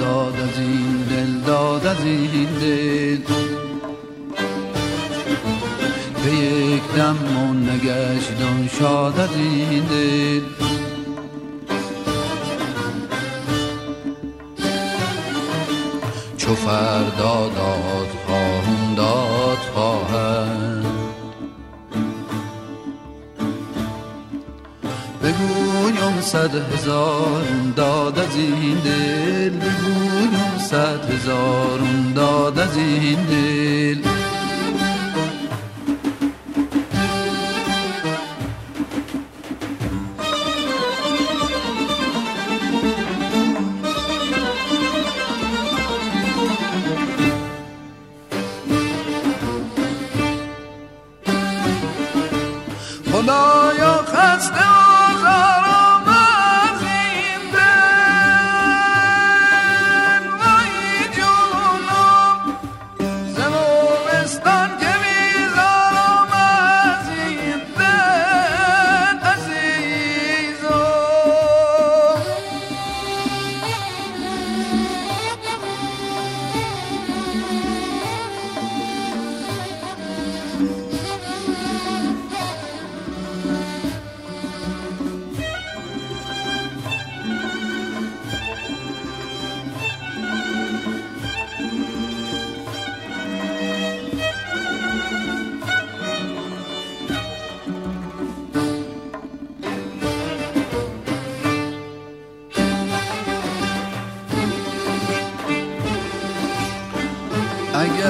داد از این دل داد از این دل. به یک دم من نگشت شاد از این دل. چو فردا داد خواهم داد خواهم صد هزار داد از این دل بگویم صد هزار داد از این دل.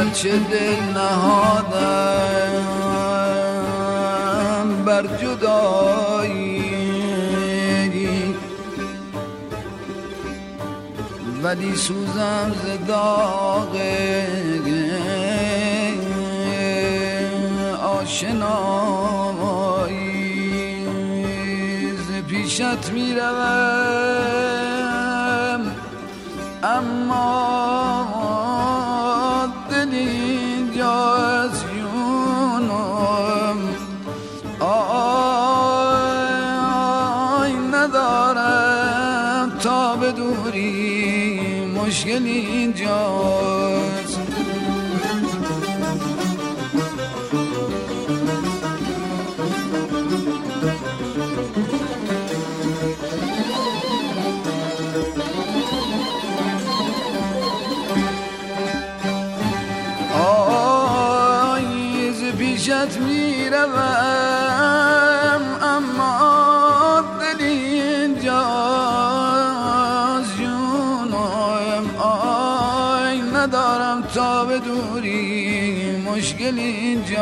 اگرچه دل نهادم بر جدایی. ولی سوزم ز داغ آشنایی. ز پیشت می‌روم مشکل اینجاست. آی ز پیشت می‌روم. ندارم تا به دوری مشکل اینجاست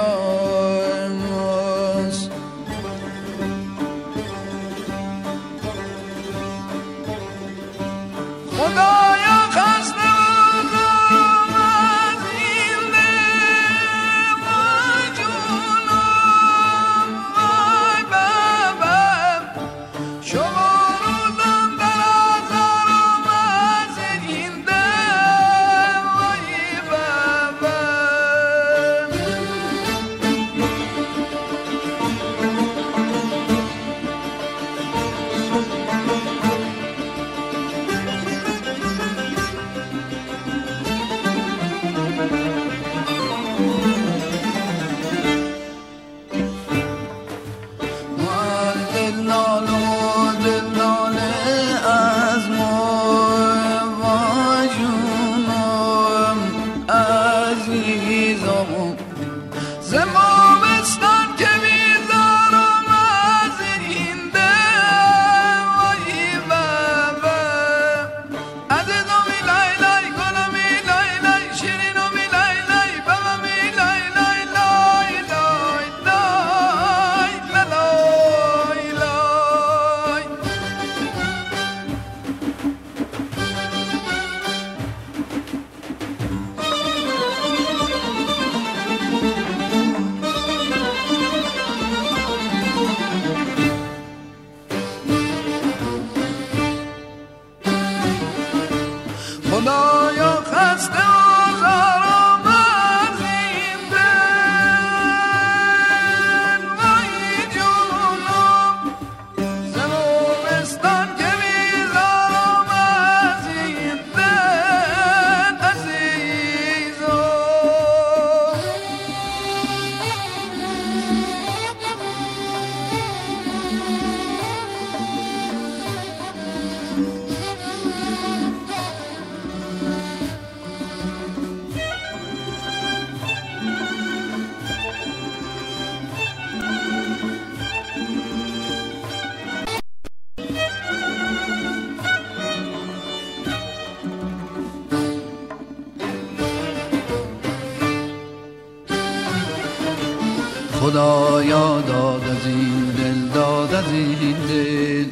خدایا داد از این دل داد از این دل.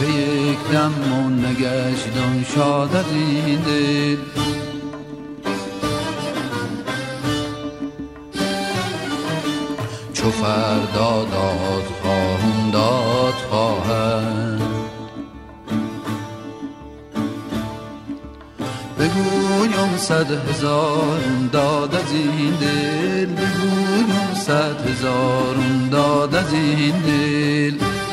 به یک دم من نگشتم شاد از این دل. چو فردا داد صد هزار داد از این دل بگویم صد هزار داد از این دل.